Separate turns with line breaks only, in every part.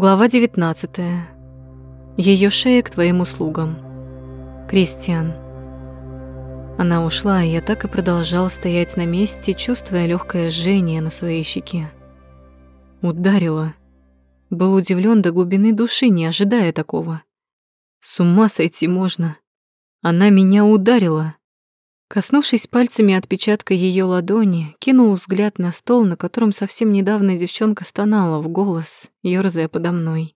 Глава 19. Ее шея к твоим услугам. Кристиан. Она ушла, и я так и продолжал стоять на месте, чувствуя легкое жжение на своей щеке. Ударила. Был удивлен до глубины души, не ожидая такого. С ума сойти можно. Она меня ударила. Коснувшись пальцами отпечатка ее ладони, кинул взгляд на стол, на котором совсем недавно девчонка стонала в голос, ёрзая подо мной.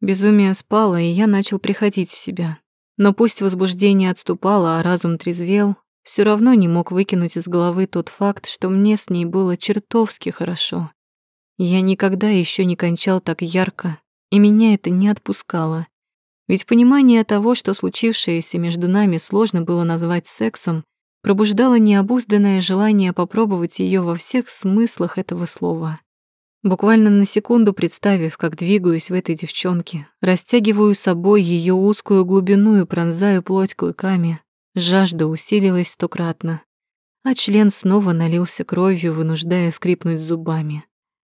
Безумие спало, и я начал приходить в себя. Но пусть возбуждение отступало, а разум трезвел, все равно не мог выкинуть из головы тот факт, что мне с ней было чертовски хорошо. Я никогда еще не кончал так ярко, и меня это не отпускало. Ведь понимание того, что случившееся между нами сложно было назвать сексом, пробуждало необузданное желание попробовать ее во всех смыслах этого слова. Буквально на секунду представив, как двигаюсь в этой девчонке, растягиваю собой ее узкую глубину и пронзаю плоть клыками, жажда усилилась стократно, а член снова налился кровью, вынуждая скрипнуть зубами.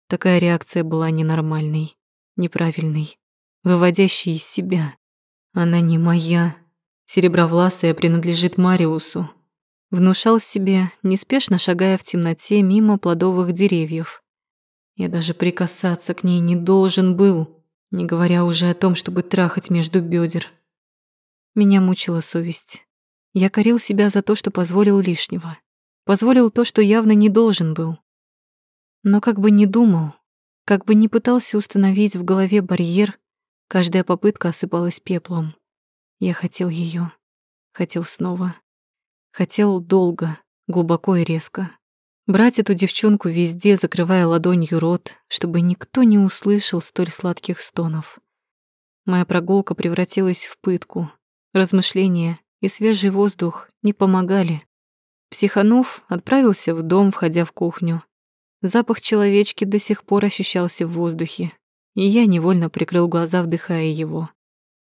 Такая реакция была ненормальной, неправильной, выводящей из себя. Она не моя. Серебровласая принадлежит Мариусу, Внушал себе, неспешно шагая в темноте мимо плодовых деревьев. Я даже прикасаться к ней не должен был, не говоря уже о том, чтобы трахать между бедер. Меня мучила совесть. Я корил себя за то, что позволил лишнего. Позволил то, что явно не должен был. Но как бы ни думал, как бы ни пытался установить в голове барьер, каждая попытка осыпалась пеплом. Я хотел ее, хотел снова. Хотел долго, глубоко и резко. Брать эту девчонку везде, закрывая ладонью рот, чтобы никто не услышал столь сладких стонов. Моя прогулка превратилась в пытку. Размышления и свежий воздух не помогали. Психанув, отправился в дом, входя в кухню. Запах человечки до сих пор ощущался в воздухе, и я невольно прикрыл глаза, вдыхая его.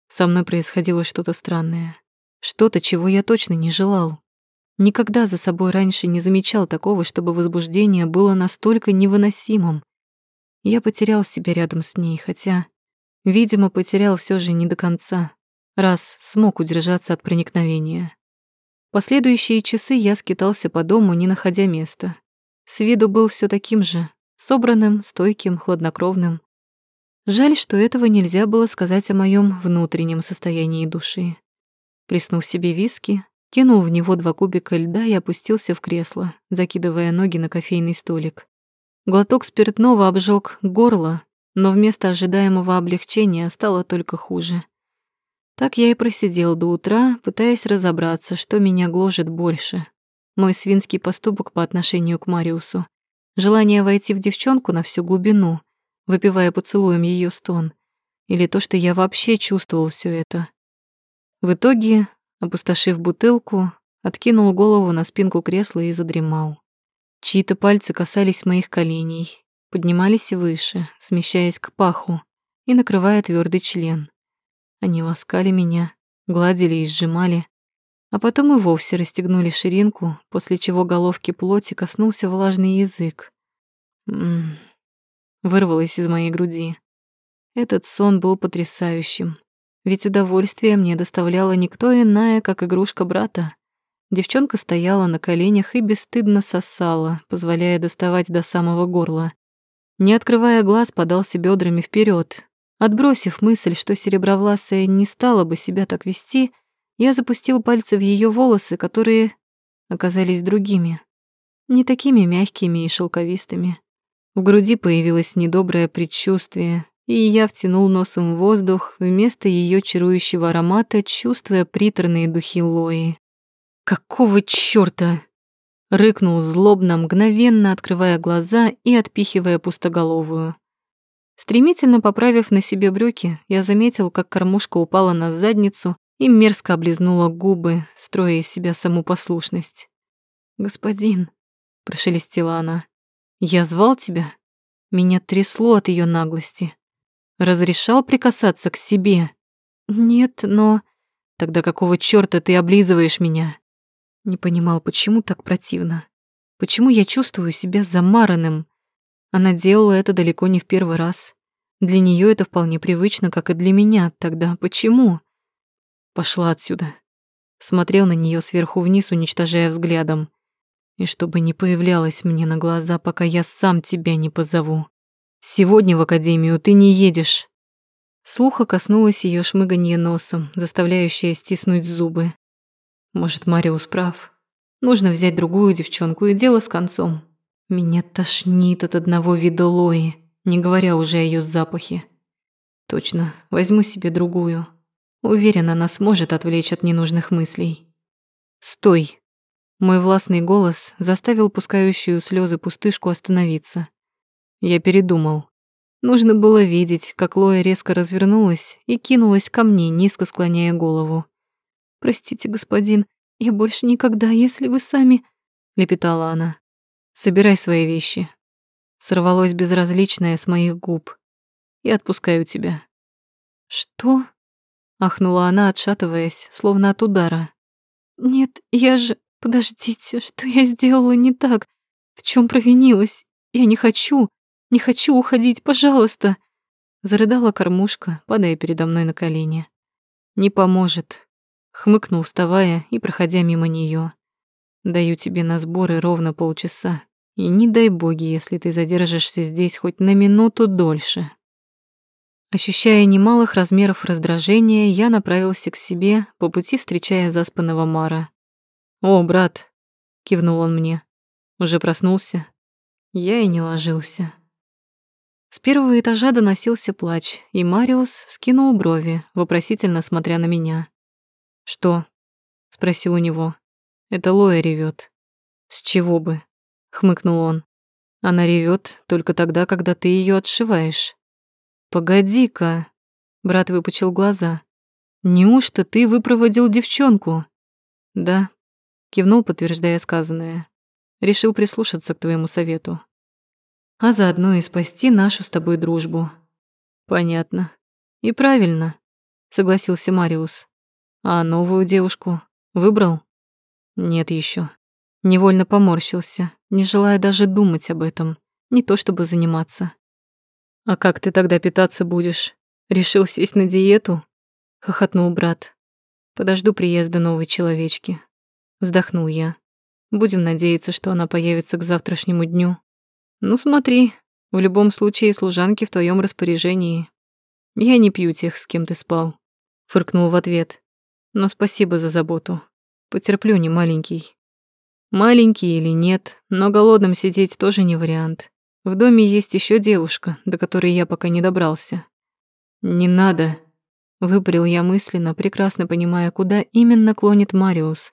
Со мной происходило что-то странное. Что-то, чего я точно не желал. Никогда за собой раньше не замечал такого, чтобы возбуждение было настолько невыносимым. Я потерял себя рядом с ней, хотя, видимо, потерял все же не до конца, раз смог удержаться от проникновения. Последующие часы я скитался по дому, не находя места. С виду был все таким же, собранным, стойким, хладнокровным. Жаль, что этого нельзя было сказать о моем внутреннем состоянии души. Плеснув себе виски, кинул в него два кубика льда и опустился в кресло, закидывая ноги на кофейный столик. Глоток спиртного обжег горло, но вместо ожидаемого облегчения стало только хуже. Так я и просидел до утра, пытаясь разобраться, что меня гложет больше. Мой свинский поступок по отношению к Мариусу, желание войти в девчонку на всю глубину, выпивая поцелуем ее стон, или то, что я вообще чувствовал все это. В итоге Опустошив бутылку, откинул голову на спинку кресла и задремал. Чьи-то пальцы касались моих коленей, поднимались выше, смещаясь к паху и накрывая твердый член. Они ласкали меня, гладили и сжимали, а потом и вовсе расстегнули ширинку, после чего головки плоти коснулся влажный язык. М -м -м. Вырвалось из моей груди. Этот сон был потрясающим. Ведь удовольствие мне доставляла никто иная, как игрушка брата. Девчонка стояла на коленях и бесстыдно сосала, позволяя доставать до самого горла. Не открывая глаз, подался бедрами вперед. Отбросив мысль, что серебровласая не стала бы себя так вести, я запустил пальцы в ее волосы, которые оказались другими, не такими мягкими и шелковистыми. В груди появилось недоброе предчувствие, и я втянул носом в воздух вместо ее чарующего аромата, чувствуя приторные духи Лои. «Какого чёрта?» — рыкнул злобно, мгновенно открывая глаза и отпихивая пустоголовую. Стремительно поправив на себе брюки, я заметил, как кормушка упала на задницу и мерзко облизнула губы, строя из себя саму послушность. «Господин», — прошелестела она, — «я звал тебя?» Меня трясло от ее наглости. Разрешал прикасаться к себе? Нет, но... Тогда какого чёрта ты облизываешь меня? Не понимал, почему так противно. Почему я чувствую себя замаранным? Она делала это далеко не в первый раз. Для нее это вполне привычно, как и для меня. Тогда почему? Пошла отсюда. Смотрел на нее сверху вниз, уничтожая взглядом. И чтобы не появлялась мне на глаза, пока я сам тебя не позову. Сегодня в академию ты не едешь. Слуха коснулась ее шмыганье носом, заставляющее стиснуть зубы. Может, Мариус прав. Нужно взять другую девчонку, и дело с концом. Меня тошнит от одного вида Лои, не говоря уже о ее запахе. Точно, возьму себе другую. Уверена, она сможет отвлечь от ненужных мыслей. «Стой!» Мой властный голос заставил пускающую слезы пустышку остановиться. Я передумал. Нужно было видеть, как Лоя резко развернулась и кинулась ко мне, низко склоняя голову. «Простите, господин, я больше никогда, если вы сами...» — лепетала она. «Собирай свои вещи». Сорвалось безразличное с моих губ. «Я отпускаю тебя». «Что?» — ахнула она, отшатываясь, словно от удара. «Нет, я же...» Подождите, что я сделала не так? В чем провинилась? Я не хочу, не хочу уходить, пожалуйста. Зарыдала кормушка, падая передо мной на колени. Не поможет. Хмыкнул, вставая и проходя мимо нее. Даю тебе на сборы ровно полчаса. И не дай боги, если ты задержишься здесь хоть на минуту дольше. Ощущая немалых размеров раздражения, я направился к себе, по пути встречая заспанного Мара. «О, брат!» — кивнул он мне. «Уже проснулся?» Я и не ложился. С первого этажа доносился плач, и Мариус вскинул брови, вопросительно смотря на меня. «Что?» — спросил у него. «Это Лоя ревет. «С чего бы?» — хмыкнул он. «Она ревет только тогда, когда ты ее отшиваешь». «Погоди-ка!» — брат выпучил глаза. «Неужто ты выпроводил девчонку?» «Да», Кивнул, подтверждая сказанное. Решил прислушаться к твоему совету. А заодно и спасти нашу с тобой дружбу. Понятно. И правильно, согласился Мариус. А новую девушку выбрал? Нет еще. Невольно поморщился, не желая даже думать об этом, не то чтобы заниматься. А как ты тогда питаться будешь? Решил сесть на диету? хохотнул брат. Подожду приезда новой человечки. Вздохнул я. Будем надеяться, что она появится к завтрашнему дню. Ну смотри, в любом случае служанки в твоем распоряжении. Я не пью тех, с кем ты спал. Фыркнул в ответ. Но спасибо за заботу. Потерплю, не маленький. Маленький или нет, но голодным сидеть тоже не вариант. В доме есть еще девушка, до которой я пока не добрался. Не надо, выпалил я мысленно, прекрасно понимая, куда именно клонит Мариус.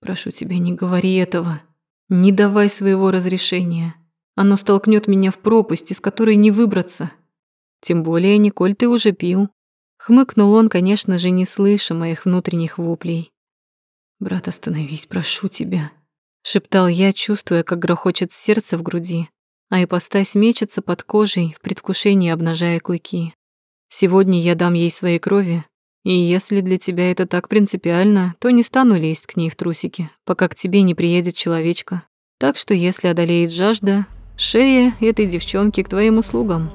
Прошу тебя, не говори этого. Не давай своего разрешения. Оно столкнет меня в пропасть, из которой не выбраться. Тем более, Николь, ты уже пил. Хмыкнул он, конечно же, не слыша моих внутренних воплей. «Брат, остановись, прошу тебя», — шептал я, чувствуя, как грохочет сердце в груди, а ипостась мечется под кожей, в предвкушении обнажая клыки. «Сегодня я дам ей своей крови, и если для тебя это так принципиально, то не стану лезть к ней в трусики, пока к тебе не приедет человечка. Так что если одолеет жажда, шея этой девчонки к твоим услугам».